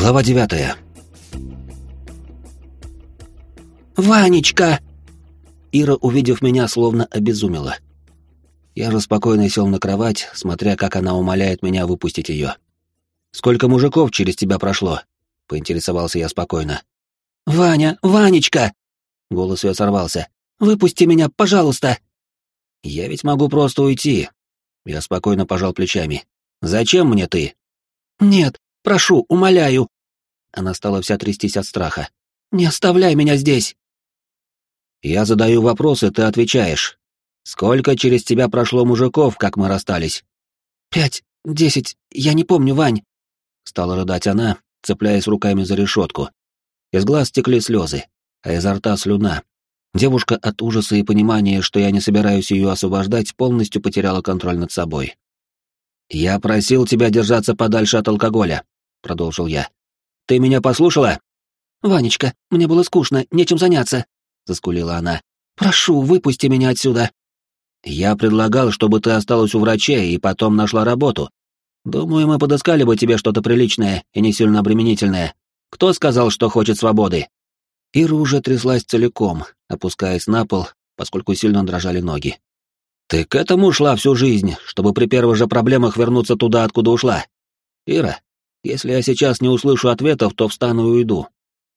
Глава девятая. «Ванечка!» Ира, увидев меня, словно обезумела. Я же спокойно сел на кровать, смотря, как она умоляет меня выпустить ее. «Сколько мужиков через тебя прошло?» — поинтересовался я спокойно. «Ваня! Ванечка!» Голос ее сорвался. «Выпусти меня, пожалуйста!» «Я ведь могу просто уйти». Я спокойно пожал плечами. «Зачем мне ты?» «Нет, прошу, умоляю!» Она стала вся трястись от страха. «Не оставляй меня здесь!» Я задаю вопросы, ты отвечаешь. Сколько через тебя прошло мужиков, как мы расстались? Пять, десять, я не помню, Вань. Стала рыдать она, цепляясь руками за решетку. Из глаз текли слезы, а изо рта слюна. Девушка от ужаса и понимания, что я не собираюсь ее освобождать, полностью потеряла контроль над собой. «Я просил тебя держаться подальше от алкоголя», — продолжил я. «Ты меня послушала?» «Ванечка, мне было скучно, нечем заняться», — заскулила она. «Прошу, выпусти меня отсюда». «Я предлагал, чтобы ты осталась у врачей и потом нашла работу. Думаю, мы подыскали бы тебе что-то приличное и не сильно обременительное. Кто сказал, что хочет свободы?» Ира уже тряслась целиком, опускаясь на пол, поскольку сильно дрожали ноги. «Ты к этому шла всю жизнь, чтобы при первых же проблемах вернуться туда, откуда ушла? Ира, если я сейчас не услышу ответов, то встану и уйду.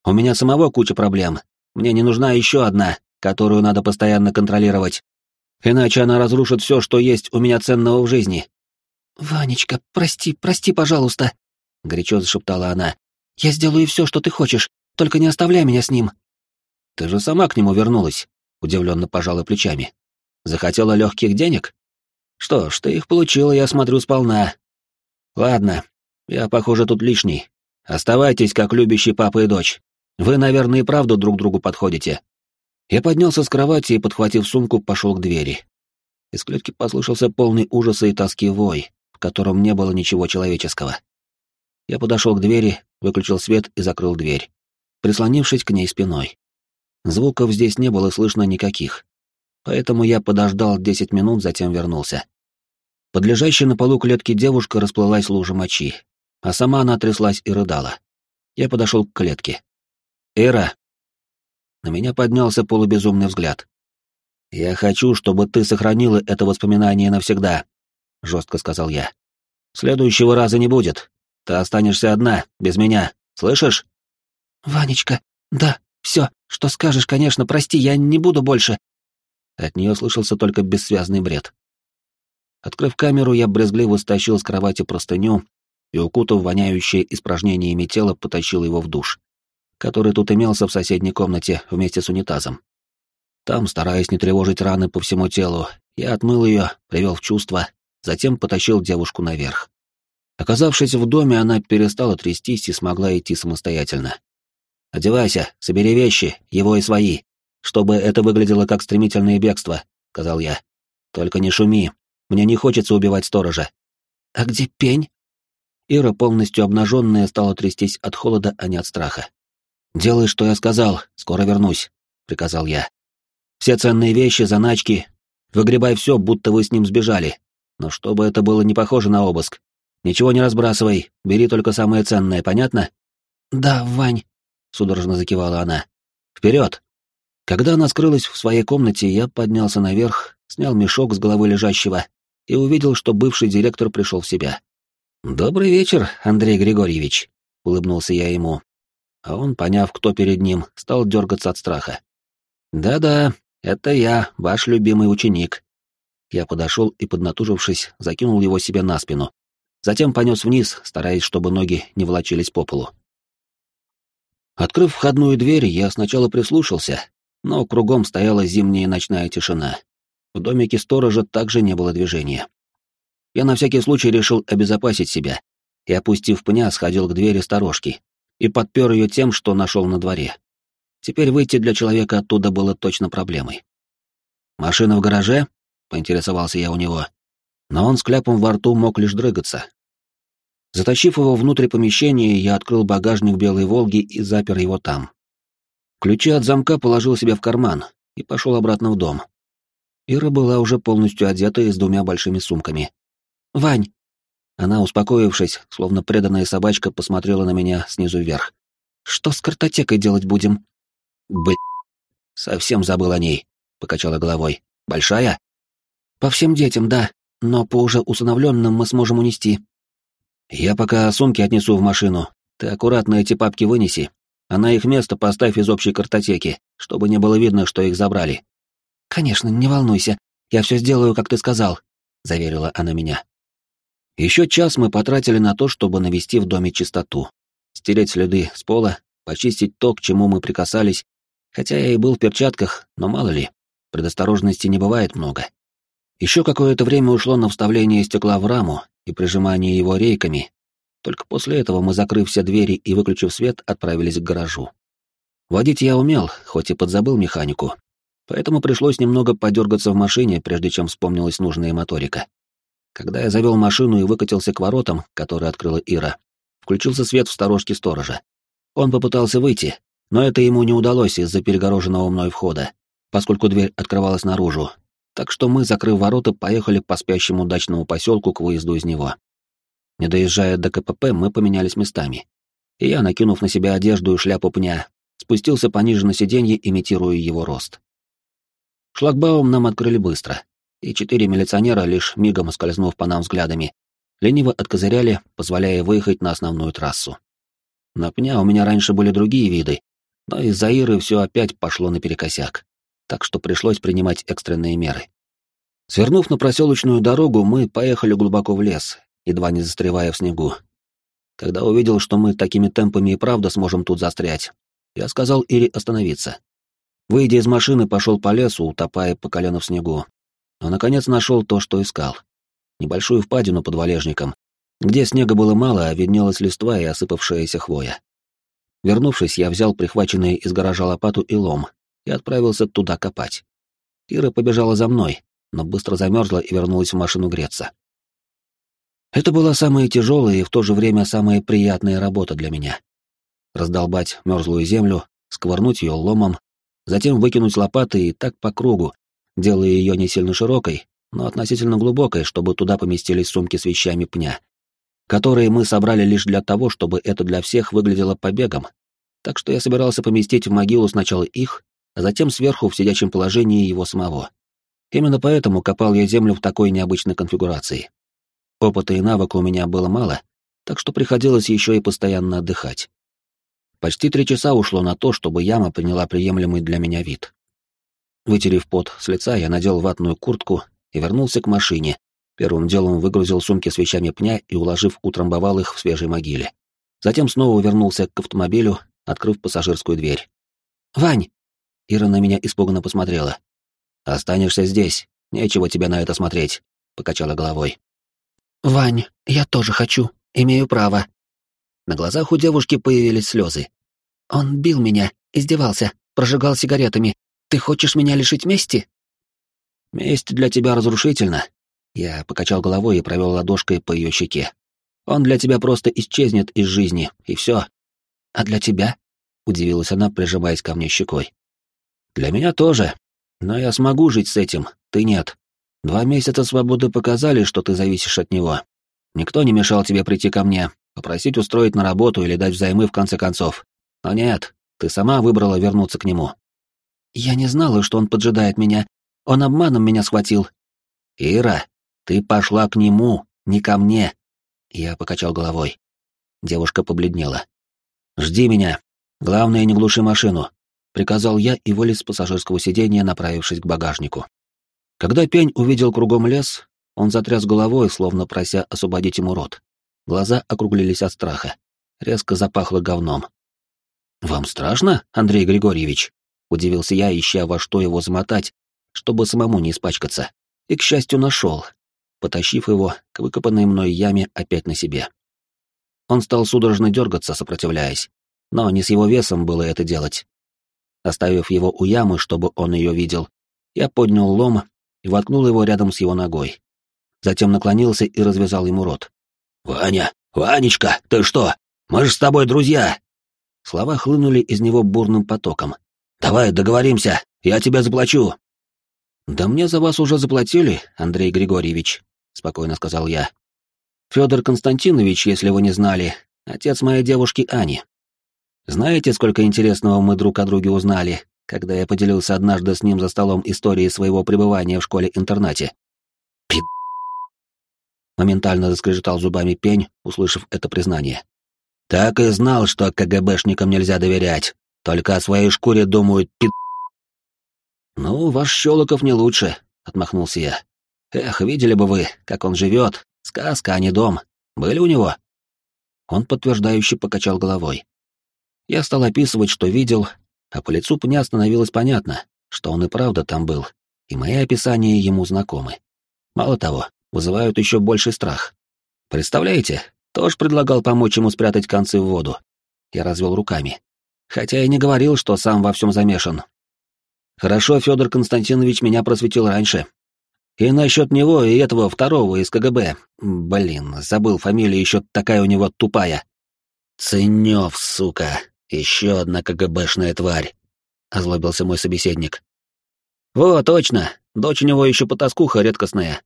У меня самого куча проблем, мне не нужна еще одна, которую надо постоянно контролировать. Иначе она разрушит все, что есть у меня ценного в жизни. «Ванечка, прости, прости, пожалуйста», — горячо зашептала она. «Я сделаю все, что ты хочешь, только не оставляй меня с ним». «Ты же сама к нему вернулась», — удивленно пожала плечами. «Захотела легких денег? Что ж, ты их получила, я смотрю, сполна. Ладно, я, похоже, тут лишний. Оставайтесь, как любящий папа и дочь. Вы, наверное, и правду друг другу подходите. Я поднялся с кровати и, подхватив сумку, пошел к двери. Из клетки послышался полный ужаса и тоски вой, в котором не было ничего человеческого. Я подошел к двери, выключил свет и закрыл дверь, прислонившись к ней спиной. Звуков здесь не было слышно никаких, поэтому я подождал десять минут, затем вернулся. Под лежащей на полу клетки девушка расплылась лужа мочи, а сама она тряслась и рыдала. Я подошел к клетке. «Ира!» На меня поднялся полубезумный взгляд. «Я хочу, чтобы ты сохранила это воспоминание навсегда», — жестко сказал я. «Следующего раза не будет. Ты останешься одна, без меня. Слышишь?» «Ванечка, да, все, что скажешь, конечно, прости, я не буду больше». От нее слышался только бессвязный бред. Открыв камеру, я брезгливо стащил с кровати простыню и, укутав воняющее испражнениями тело, потащил его в душ который тут имелся в соседней комнате вместе с унитазом. Там, стараясь не тревожить раны по всему телу, я отмыл ее, привел в чувство, затем потащил девушку наверх. Оказавшись в доме, она перестала трястись и смогла идти самостоятельно. «Одевайся, собери вещи, его и свои, чтобы это выглядело как стремительное бегство», — сказал я. «Только не шуми, мне не хочется убивать сторожа». «А где пень?» Ира, полностью обнаженная, стала трястись от холода, а не от страха. «Делай, что я сказал, скоро вернусь», — приказал я. «Все ценные вещи, заначки, выгребай все, будто вы с ним сбежали. Но чтобы это было не похоже на обыск. Ничего не разбрасывай, бери только самое ценное, понятно?» «Да, Вань», — судорожно закивала она. «Вперед!» Когда она скрылась в своей комнате, я поднялся наверх, снял мешок с головы лежащего и увидел, что бывший директор пришел в себя. «Добрый вечер, Андрей Григорьевич», — улыбнулся я ему, а он, поняв, кто перед ним, стал дергаться от страха. «Да-да, это я, ваш любимый ученик». Я подошел и, поднатужившись, закинул его себе на спину. Затем понес вниз, стараясь, чтобы ноги не волочились по полу. Открыв входную дверь, я сначала прислушался, но кругом стояла зимняя ночная тишина. В домике сторожа также не было движения. Я на всякий случай решил обезопасить себя и, опустив пня, сходил к двери сторожки, и подпер ее тем, что нашел на дворе. Теперь выйти для человека оттуда было точно проблемой. «Машина в гараже?» — поинтересовался я у него. Но он с кляпом во рту мог лишь дрыгаться. Затащив его внутрь помещения, я открыл багажник белой «Волги» и запер его там. Ключи от замка положил себе в карман и пошел обратно в дом. Ира была уже полностью одета и с двумя большими сумками. «Вань!» Она, успокоившись, словно преданная собачка, посмотрела на меня снизу вверх. «Что с картотекой делать будем?» «Блин, совсем забыл о ней», — покачала головой. «Большая?» «По всем детям, да, но по уже усыновленным мы сможем унести». «Я пока сумки отнесу в машину. Ты аккуратно эти папки вынеси, а на их место поставь из общей картотеки, чтобы не было видно, что их забрали». «Конечно, не волнуйся, я все сделаю, как ты сказал», — заверила она меня. Еще час мы потратили на то, чтобы навести в доме чистоту. Стереть следы с пола, почистить то, к чему мы прикасались, хотя я и был в перчатках, но мало ли, предосторожности не бывает много. Еще какое-то время ушло на вставление стекла в раму и прижимание его рейками, только после этого мы, закрыв все двери и выключив свет, отправились к гаражу. Водить я умел, хоть и подзабыл механику, поэтому пришлось немного подергаться в машине, прежде чем вспомнилась нужная моторика. Когда я завел машину и выкатился к воротам, которые открыла Ира, включился свет в сторожке сторожа. Он попытался выйти, но это ему не удалось из-за перегороженного мной входа, поскольку дверь открывалась наружу. Так что мы, закрыв ворота, поехали по спящему дачному поселку к выезду из него. Не доезжая до КПП, мы поменялись местами. И я, накинув на себя одежду и шляпу пня, спустился пониже на сиденье, имитируя его рост. Шлагбаум нам открыли быстро и четыре милиционера, лишь мигом скользнув по нам взглядами, лениво откозыряли, позволяя выехать на основную трассу. На пня у меня раньше были другие виды, но из-за Иры все опять пошло наперекосяк, так что пришлось принимать экстренные меры. Свернув на проселочную дорогу, мы поехали глубоко в лес, едва не застревая в снегу. Когда увидел, что мы такими темпами и правда сможем тут застрять, я сказал Ире остановиться. Выйдя из машины, пошел по лесу, утопая по колено в снегу, но, наконец, нашел то, что искал. Небольшую впадину под валежником, где снега было мало, а виднелась листва и осыпавшаяся хвоя. Вернувшись, я взял прихваченный из гаража лопату и лом и отправился туда копать. Ира побежала за мной, но быстро замерзла и вернулась в машину греться. Это была самая тяжелая и в то же время самая приятная работа для меня. Раздолбать мерзлую землю, сквырнуть ее ломом, затем выкинуть лопаты и так по кругу, делая ее не сильно широкой, но относительно глубокой, чтобы туда поместились сумки с вещами пня, которые мы собрали лишь для того, чтобы это для всех выглядело побегом. Так что я собирался поместить в могилу сначала их, а затем сверху в сидячем положении его самого. Именно поэтому копал я землю в такой необычной конфигурации. Опыта и навыка у меня было мало, так что приходилось еще и постоянно отдыхать. Почти три часа ушло на то, чтобы яма приняла приемлемый для меня вид. Вытерев пот с лица, я надел ватную куртку и вернулся к машине. Первым делом выгрузил сумки с вещами пня и, уложив, утрамбовал их в свежей могиле. Затем снова вернулся к автомобилю, открыв пассажирскую дверь. «Вань!» Ира на меня испуганно посмотрела. «Останешься здесь. Нечего тебе на это смотреть», — покачала головой. «Вань, я тоже хочу. Имею право». На глазах у девушки появились слезы. «Он бил меня, издевался, прожигал сигаретами, ты хочешь меня лишить мести? Месть для тебя разрушительна. Я покачал головой и провел ладошкой по ее щеке. Он для тебя просто исчезнет из жизни, и все. А для тебя? Удивилась она, прижимаясь ко мне щекой. Для меня тоже. Но я смогу жить с этим, ты нет. Два месяца свободы показали, что ты зависишь от него. Никто не мешал тебе прийти ко мне, попросить устроить на работу или дать взаймы в конце концов. Но нет, ты сама выбрала вернуться к нему. Я не знала, что он поджидает меня. Он обманом меня схватил. Ира, ты пошла к нему, не ко мне. Я покачал головой. Девушка побледнела. Жди меня. Главное, не глуши машину, приказал я и вылез с пассажирского сиденья, направившись к багажнику. Когда пень увидел кругом лес, он затряс головой, словно прося освободить ему рот. Глаза округлились от страха. Резко запахло говном. «Вам страшно, Андрей Григорьевич?» Удивился я, ища во что его замотать, чтобы самому не испачкаться. И, к счастью, нашел, потащив его к выкопанной мной яме опять на себе. Он стал судорожно дергаться, сопротивляясь, но не с его весом было это делать. Оставив его у ямы, чтобы он ее видел, я поднял лом и воткнул его рядом с его ногой. Затем наклонился и развязал ему рот. «Ваня! Ванечка, ты что? Мы же с тобой друзья!» Слова хлынули из него бурным потоком, Давай договоримся, я тебя заплачу. Да мне за вас уже заплатили, Андрей Григорьевич, спокойно сказал я. Федор Константинович, если вы не знали, отец моей девушки Ани. Знаете, сколько интересного мы друг о друге узнали, когда я поделился однажды с ним за столом историей своего пребывания в школе-интернате? Пи... Моментально заскрежетал зубами пень, услышав это признание. Так и знал, что КГБшникам нельзя доверять. Только о своей шкуре думают пи... Ну, ваш Щелоков не лучше, отмахнулся я. Эх, видели бы вы, как он живет. Сказка, а не дом. Были у него? Он подтверждающе покачал головой. Я стал описывать, что видел, а по лицу пня становилось понятно, что он и правда там был, и мои описания ему знакомы. Мало того, вызывают еще больший страх. Представляете, тоже предлагал помочь ему спрятать концы в воду. Я развел руками. Хотя и не говорил, что сам во всем замешан. Хорошо, Федор Константинович меня просветил раньше. И насчет него, и этого второго из КГБ. Блин, забыл фамилию, еще такая у него тупая. Ценев, сука. Еще одна КГБшная тварь. Озлобился мой собеседник. Во, точно. Дочь у него еще потаскуха редкостная.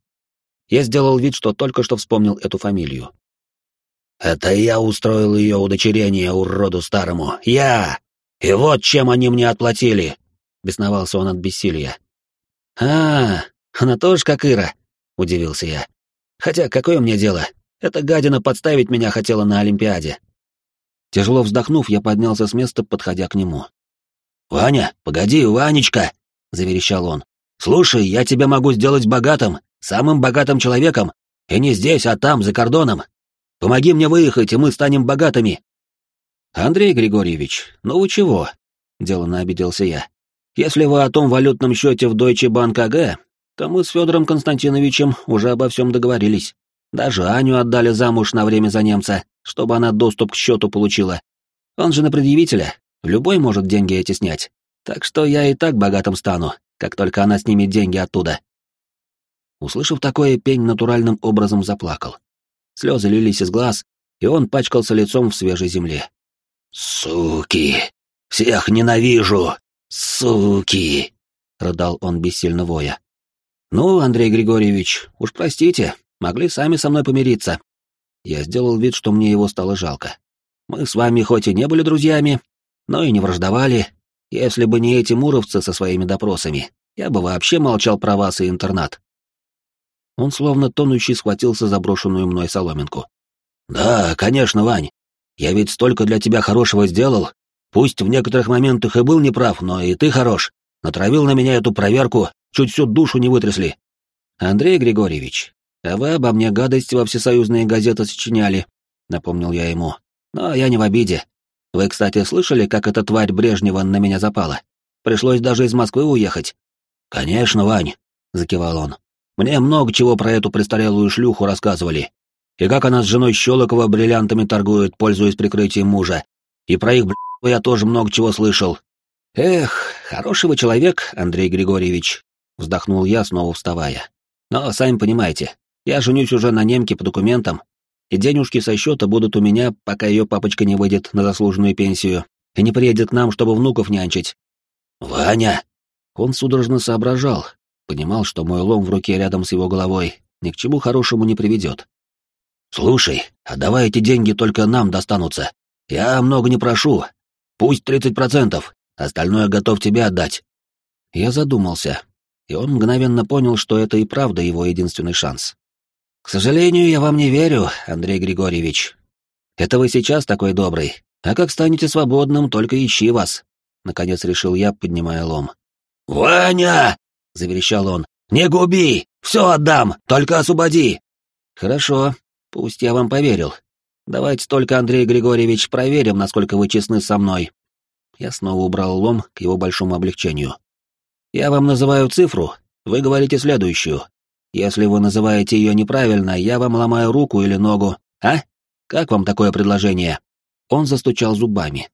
Я сделал вид, что только что вспомнил эту фамилию. Это я устроил ее удочерение уроду старому. Я! И вот чем они мне отплатили!» — бесновался он от бессилия. «А, она тоже как Ира?» — удивился я. «Хотя какое мне дело? Эта гадина подставить меня хотела на Олимпиаде». Тяжело вздохнув, я поднялся с места, подходя к нему. «Ваня, погоди, Ванечка!» — заверещал он. «Слушай, я тебя могу сделать богатым, самым богатым человеком, и не здесь, а там, за кордоном. Помоги мне выехать, и мы станем богатыми!» «Андрей Григорьевич, ну вы чего?» — деланно обиделся я. «Если вы о том валютном счете в Deutsche Bank AG, то мы с Федором Константиновичем уже обо всем договорились. Даже Аню отдали замуж на время за немца, чтобы она доступ к счету получила. Он же на предъявителя, любой может деньги эти снять. Так что я и так богатым стану, как только она снимет деньги оттуда». Услышав такое, пень натуральным образом заплакал. Слезы лились из глаз, и он пачкался лицом в свежей земле. «Суки! Всех ненавижу! Суки!» — рыдал он бессильно воя. «Ну, Андрей Григорьевич, уж простите, могли сами со мной помириться». Я сделал вид, что мне его стало жалко. «Мы с вами хоть и не были друзьями, но и не враждовали. Если бы не эти муровцы со своими допросами, я бы вообще молчал про вас и интернат. Он словно тонущий схватился за брошенную мной соломинку. «Да, конечно, Вань. Я ведь столько для тебя хорошего сделал. Пусть в некоторых моментах и был неправ, но и ты хорош. Натравил на меня эту проверку, чуть всю душу не вытрясли. Андрей Григорьевич, а вы обо мне гадость во всесоюзные газеты сочиняли», — напомнил я ему. «Но я не в обиде. Вы, кстати, слышали, как эта тварь Брежнева на меня запала? Пришлось даже из Москвы уехать». «Конечно, Вань», — закивал он. Мне много чего про эту престарелую шлюху рассказывали. И как она с женой Щелокова бриллиантами торгует, пользуясь прикрытием мужа. И про их б***ь я тоже много чего слышал. Эх, хороший вы человек, Андрей Григорьевич, вздохнул я, снова вставая. Но, сами понимаете, я женюсь уже на немке по документам, и денежки со счета будут у меня, пока ее папочка не выйдет на заслуженную пенсию и не приедет к нам, чтобы внуков нянчить. «Ваня!» Он судорожно соображал, Понимал, что мой лом в руке рядом с его головой ни к чему хорошему не приведет. «Слушай, а давай эти деньги только нам достанутся. Я много не прошу. Пусть тридцать процентов, остальное готов тебе отдать». Я задумался, и он мгновенно понял, что это и правда его единственный шанс. «К сожалению, я вам не верю, Андрей Григорьевич. Это вы сейчас такой добрый, а как станете свободным, только ищи вас», — наконец решил я, поднимая лом. «Ваня!» — заверещал он. «Не губи! Все отдам! Только освободи!» «Хорошо, пусть я вам поверил. Давайте только, Андрей Григорьевич, проверим, насколько вы честны со мной». Я снова убрал лом к его большому облегчению. «Я вам называю цифру, вы говорите следующую. Если вы называете ее неправильно, я вам ломаю руку или ногу. А? Как вам такое предложение?» Он застучал зубами.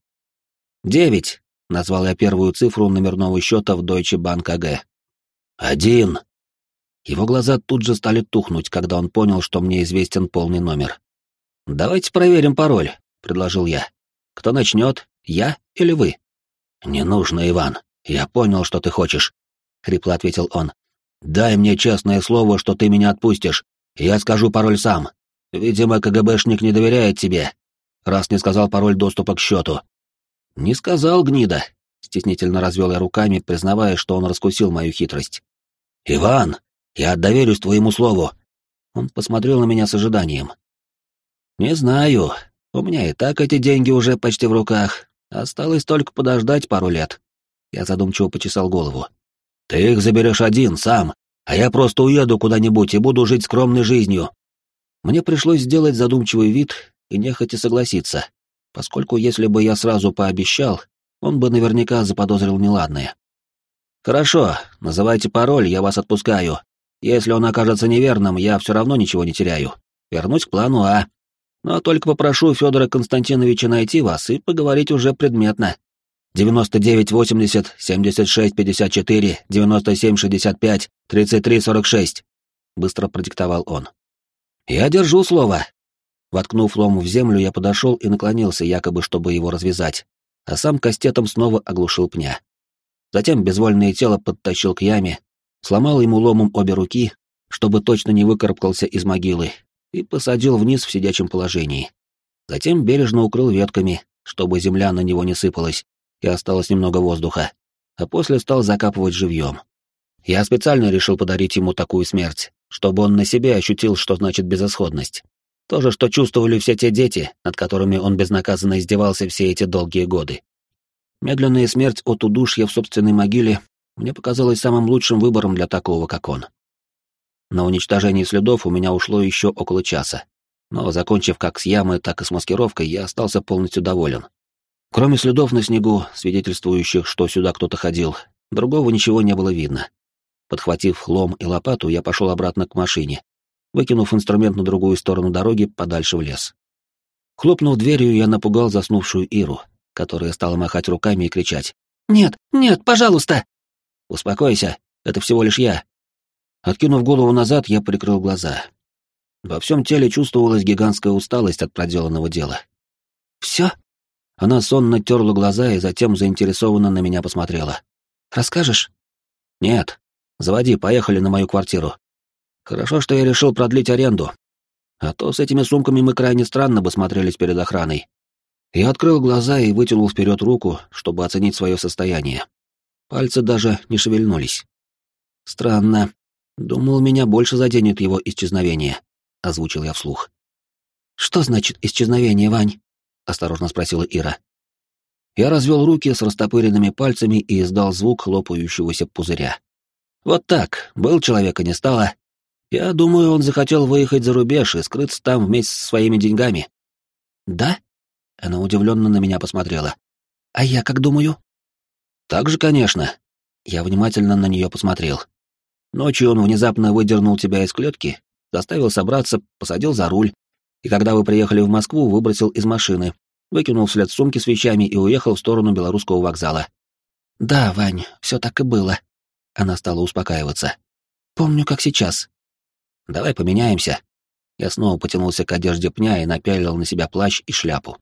«Девять», — назвал я первую цифру номерного счета в Deutsche Bank AG. «Один!» Его глаза тут же стали тухнуть, когда он понял, что мне известен полный номер. «Давайте проверим пароль», — предложил я. «Кто начнет, я или вы?» «Не нужно, Иван. Я понял, что ты хочешь», — хрипло ответил он. «Дай мне честное слово, что ты меня отпустишь, я скажу пароль сам. Видимо, КГБшник не доверяет тебе, раз не сказал пароль доступа к счету. Не сказал, гнида. Стеснительно развел я руками, признавая, что он раскусил мою хитрость. Иван, я доверюсь твоему слову. Он посмотрел на меня с ожиданием. Не знаю. У меня и так эти деньги уже почти в руках. Осталось только подождать пару лет. Я задумчиво почесал голову. Ты их заберешь один, сам, а я просто уеду куда-нибудь и буду жить скромной жизнью. Мне пришлось сделать задумчивый вид и нехотя согласиться, поскольку если бы я сразу пообещал, он бы наверняка заподозрил неладное. «Хорошо, называйте пароль, я вас отпускаю. Если он окажется неверным, я все равно ничего не теряю. Вернусь к плану А. Но только попрошу Федора Константиновича найти вас и поговорить уже предметно. 99-80, 76-54, 97-65, 33-46», — быстро продиктовал он. «Я держу слово». Воткнув лом в землю, я подошел и наклонился, якобы чтобы его развязать, а сам кастетом снова оглушил пня. Затем безвольное тело подтащил к яме, сломал ему ломом обе руки, чтобы точно не выкарабкался из могилы, и посадил вниз в сидячем положении. Затем бережно укрыл ветками, чтобы земля на него не сыпалась, и осталось немного воздуха, а после стал закапывать живьем. Я специально решил подарить ему такую смерть, чтобы он на себе ощутил, что значит безысходность. То же, что чувствовали все те дети, над которыми он безнаказанно издевался все эти долгие годы. Медленная смерть от удушья в собственной могиле мне показалась самым лучшим выбором для такого, как он. На уничтожение следов у меня ушло еще около часа, но, закончив как с ямы, так и с маскировкой, я остался полностью доволен. Кроме следов на снегу, свидетельствующих, что сюда кто-то ходил, другого ничего не было видно. Подхватив лом и лопату, я пошел обратно к машине, выкинув инструмент на другую сторону дороги, подальше в лес. Хлопнув дверью, я напугал заснувшую Иру, которая стала махать руками и кричать. «Нет, нет, пожалуйста!» «Успокойся, это всего лишь я». Откинув голову назад, я прикрыл глаза. Во всем теле чувствовалась гигантская усталость от проделанного дела. «Все?» Она сонно терла глаза и затем заинтересованно на меня посмотрела. «Расскажешь?» «Нет. Заводи, поехали на мою квартиру. Хорошо, что я решил продлить аренду. А то с этими сумками мы крайне странно бы смотрелись перед охраной». Я открыл глаза и вытянул вперед руку, чтобы оценить свое состояние. Пальцы даже не шевельнулись. «Странно. Думал, меня больше заденет его исчезновение», — озвучил я вслух. «Что значит исчезновение, Вань?» — осторожно спросила Ира. Я развел руки с растопыренными пальцами и издал звук хлопающегося пузыря. Вот так, был человека не стало. Я думаю, он захотел выехать за рубеж и скрыться там вместе со своими деньгами. Да? Она удивленно на меня посмотрела. А я как думаю? Так же, конечно. Я внимательно на нее посмотрел. Ночью он внезапно выдернул тебя из клетки, заставил собраться, посадил за руль, и когда вы приехали в Москву, выбросил из машины, выкинул вслед сумки с вещами и уехал в сторону Белорусского вокзала. «Да, Вань, все так и было». Она стала успокаиваться. «Помню, как сейчас». «Давай поменяемся». Я снова потянулся к одежде пня и напялил на себя плащ и шляпу.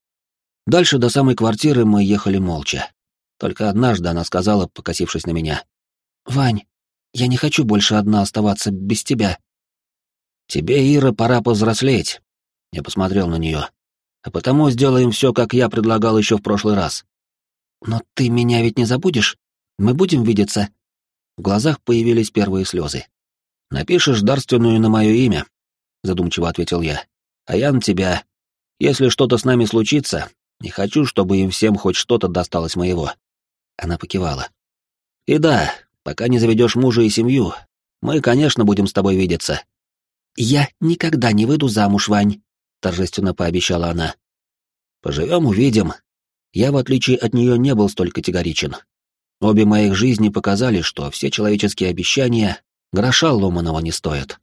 Дальше до самой квартиры мы ехали молча. Только однажды она сказала, покосившись на меня. «Вань, я не хочу больше одна оставаться без тебя». «Тебе, Ира, пора повзрослеть. Я посмотрел на нее. А потому сделаем все, как я предлагал еще в прошлый раз. Но ты меня ведь не забудешь? Мы будем видеться? В глазах появились первые слезы. Напишешь дарственную на мое имя, задумчиво ответил я. А я на тебя. Если что-то с нами случится, не хочу, чтобы им всем хоть что-то досталось моего. Она покивала. И да, пока не заведешь мужа и семью, мы, конечно, будем с тобой видеться. Я никогда не выйду замуж, Вань, торжественно пообещала она. Поживем, увидим. Я, в отличие от нее, не был столь категоричен. Обе моих жизни показали, что все человеческие обещания гроша ломаного не стоят.